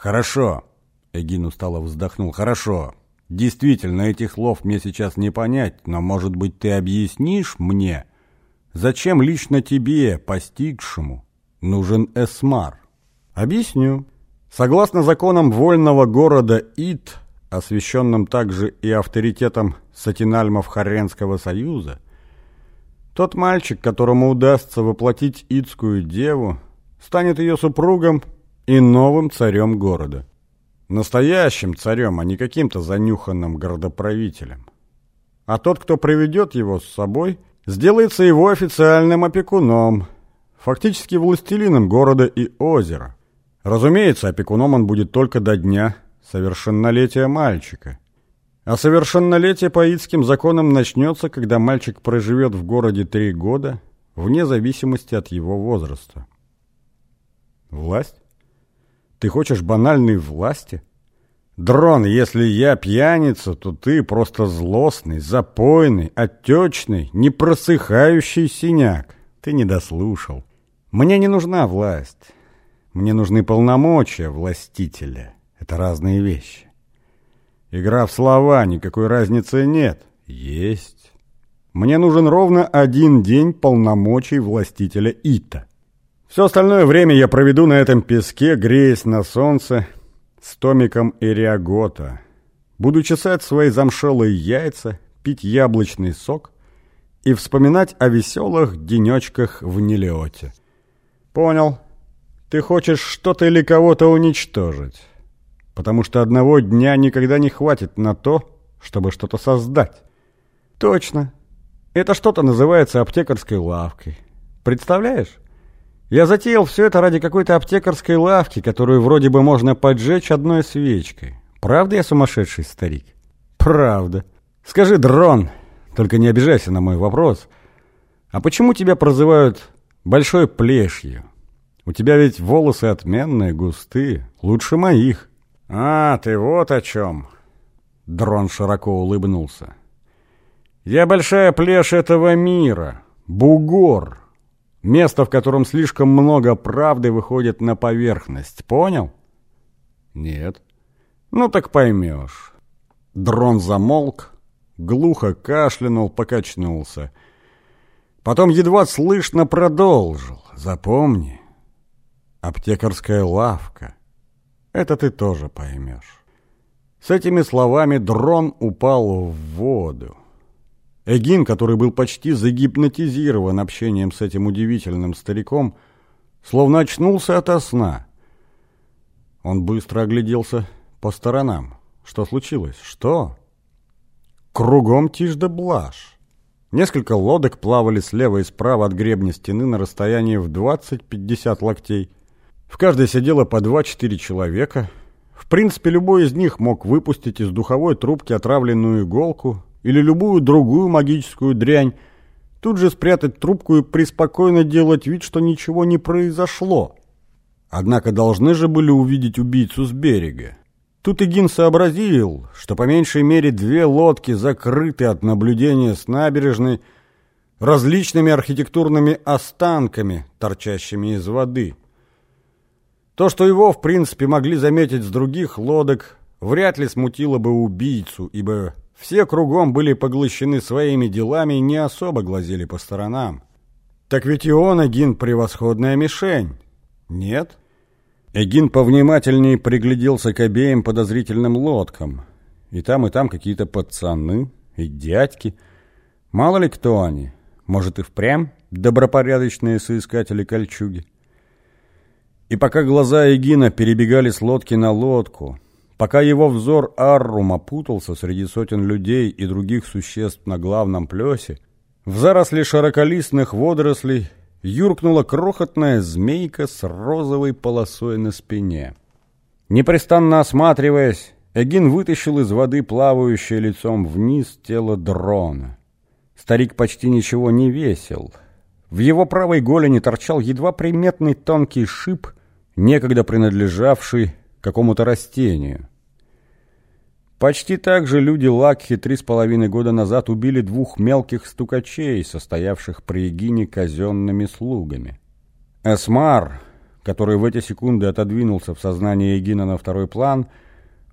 «Хорошо», — Эгин устало вздохнул, «хорошо. Действительно, этих слов мне сейчас не понять, но, может быть, ты объяснишь мне, зачем лично тебе, постигшему, нужен Эсмар?» «Объясню. Согласно законам вольного города Ит, освященным также и авторитетом сатинальмов Харренского союза, тот мальчик, которому удастся воплотить Итскую деву, станет ее супругом и новым царем города. Настоящим царем, а не каким-то занюханным городоправителем. А тот, кто приведет его с собой, сделается его официальным опекуном, фактически властелином города и озера. Разумеется, опекуном он будет только до дня совершеннолетия мальчика. А совершеннолетие по ицким законам начнется, когда мальчик проживет в городе три года, вне зависимости от его возраста. Власть? Ты хочешь банальной власти? Дрон, если я пьяница, то ты просто злостный, запойный, отечный, непросыхающий синяк. Ты не дослушал. Мне не нужна власть. Мне нужны полномочия властителя. Это разные вещи. Игра в слова, никакой разницы нет. Есть. Мне нужен ровно один день полномочий властителя Ита. Все остальное время я проведу на этом песке, греясь на солнце, с томиком Эриагота. Буду чесать свои замшелые яйца, пить яблочный сок и вспоминать о веселых денечках в Нелиоте. Понял. Ты хочешь что-то или кого-то уничтожить. Потому что одного дня никогда не хватит на то, чтобы что-то создать. Точно. Это что-то называется аптекарской лавкой. Представляешь? Я затеял все это ради какой-то аптекарской лавки, которую вроде бы можно поджечь одной свечкой. Правда я сумасшедший старик? Правда. Скажи, дрон, только не обижайся на мой вопрос. А почему тебя прозывают большой плешью? У тебя ведь волосы отменные, густые, лучше моих. А, ты вот о чем. Дрон широко улыбнулся. Я большая плешь этого мира, бугор. Место, в котором слишком много правды выходит на поверхность. Понял? Нет. Ну так поймешь. Дрон замолк, глухо кашлянул, покачнулся. Потом едва слышно продолжил. Запомни, аптекарская лавка. Это ты тоже поймешь. С этими словами дрон упал в воду. Эгин, который был почти загипнотизирован общением с этим удивительным стариком, словно очнулся ото сна. Он быстро огляделся по сторонам. Что случилось? Что? Кругом тишь да. Несколько лодок плавали слева и справа от гребня стены на расстоянии в 20-50 локтей. В каждой сидело по два-четыре человека. В принципе, любой из них мог выпустить из духовой трубки отравленную иголку или любую другую магическую дрянь, тут же спрятать трубку и преспокойно делать вид, что ничего не произошло. Однако должны же были увидеть убийцу с берега. Тут Игин сообразил, что по меньшей мере две лодки закрыты от наблюдения с набережной различными архитектурными останками, торчащими из воды. То, что его, в принципе, могли заметить с других лодок, вряд ли смутило бы убийцу, ибо все кругом были поглощены своими делами и не особо глазели по сторонам. Так ведь и он, Эгин, превосходная мишень. Нет? Эгин повнимательнее пригляделся к обеим подозрительным лодкам. И там, и там какие-то пацаны и дядьки. Мало ли кто они. Может, и впрямь добропорядочные соискатели кольчуги. И пока глаза Эгина перебегали с лодки на лодку, пока его взор Аррума путался среди сотен людей и других существ на главном плесе, в заросли широколистных водорослей юркнула крохотная змейка с розовой полосой на спине. Непрестанно осматриваясь, Эгин вытащил из воды плавающее лицом вниз тело дрона. Старик почти ничего не весил. В его правой голени торчал едва приметный тонкий шип — некогда принадлежавший какому-то растению. Почти так же люди Лакхи три с половиной года назад убили двух мелких стукачей, состоявших при Егине казенными слугами. Эсмар, который в эти секунды отодвинулся в сознании Егина на второй план,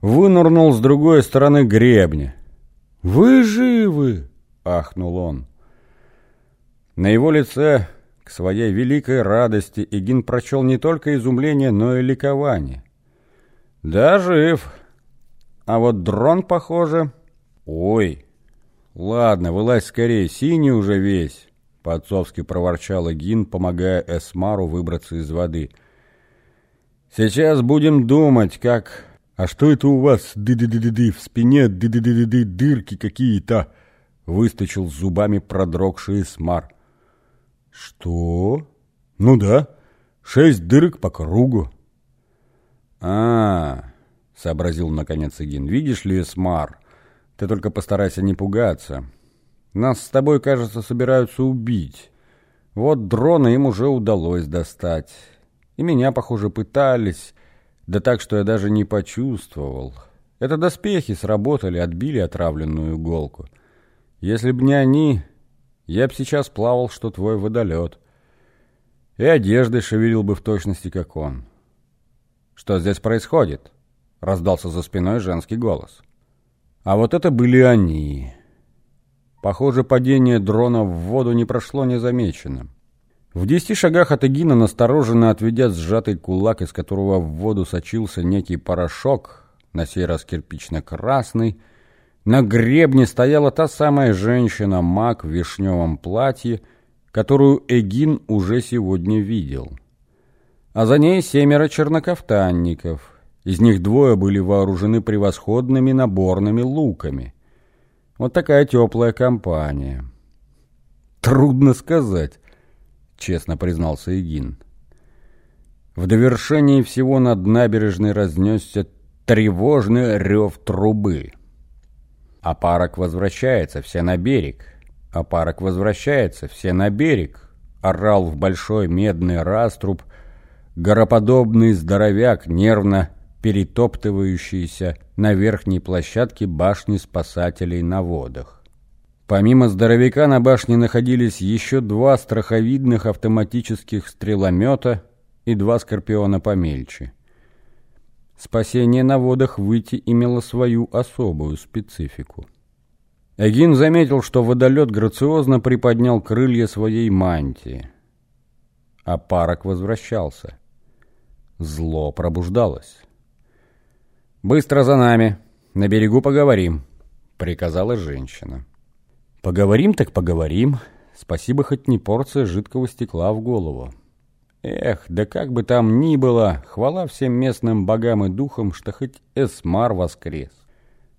вынырнул с другой стороны гребня. «Вы живы!» — ахнул он. На его лице, к своей великой радости, Эгин прочел не только изумление, но и ликование. «Да, жив. А вот дрон, похоже...» «Ой, ладно, вылазь скорее, синий уже весь!» По-отцовски проворчал Эгин, помогая Эсмару выбраться из воды. «Сейчас будем думать, как...» «А что это у вас, ды-ды-ды-ды, в спине ды-ды-ды-ды, дырки какие-то?» Выстучил зубами продрогший Эсмар. «Что?» «Ну да, шесть дырок по кругу». «А, -а — сообразил наконец Эгин, — видишь ли, Эсмар, ты только постарайся не пугаться». Нас с тобой, кажется, собираются убить. Вот дрона им уже удалось достать. И меня, похоже, пытались. Да так, что я даже не почувствовал. Это доспехи сработали, отбили отравленную иголку. Если б не они, я б сейчас плавал, что твой водолет. И одеждой шевелил бы в точности, как он. Что здесь происходит? Раздался за спиной женский голос. А вот это были они. Похоже, падение дрона в воду не прошло незамеченным. В десяти шагах от Эгина, настороженно отведя сжатый кулак, из которого в воду сочился некий порошок, на сей раз кирпично-красный, на гребне стояла та самая женщина-маг в вишневом платье, которую Эгин уже сегодня видел. А за ней семеро чернокафтанников. Из них двое были вооружены превосходными наборными луками — вот такая теплая компания. Трудно сказать, честно признался Игин. В довершении всего над набережной разнесся тревожный рев трубы. А парок возвращается, все на берег. А парок возвращается, все на берег. Орал в большой медный раструб гороподобный здоровяк, нервно перетоптывающийся на верхней площадке башни спасателей на водах. Помимо здоровяка на башне находились еще два страховидных автоматических стреломета и два скорпиона помельче. Спасение на водах выйти имело свою особую специфику. Эгин заметил, что водолет грациозно приподнял крылья своей мантии. А парок возвращался. Зло пробуждалось. «Быстро за нами. На берегу поговорим», — приказала женщина. «Поговорим так поговорим. Спасибо, хоть не порция жидкого стекла в голову. Эх, да как бы там ни было, хвала всем местным богам и духам, что хоть Эсмар воскрес.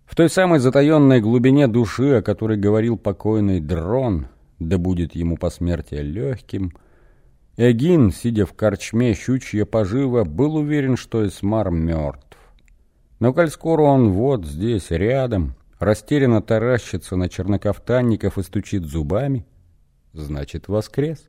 В той самой затаенной глубине души, о которой говорил покойный Дрон, да будет ему посмертие легким, Эгин, сидя в корчме щучья пожива, был уверен, что Эсмар мертв. Но коль скоро он вот здесь, рядом, растерянно таращится на чернокафтанников и стучит зубами, значит, воскрес.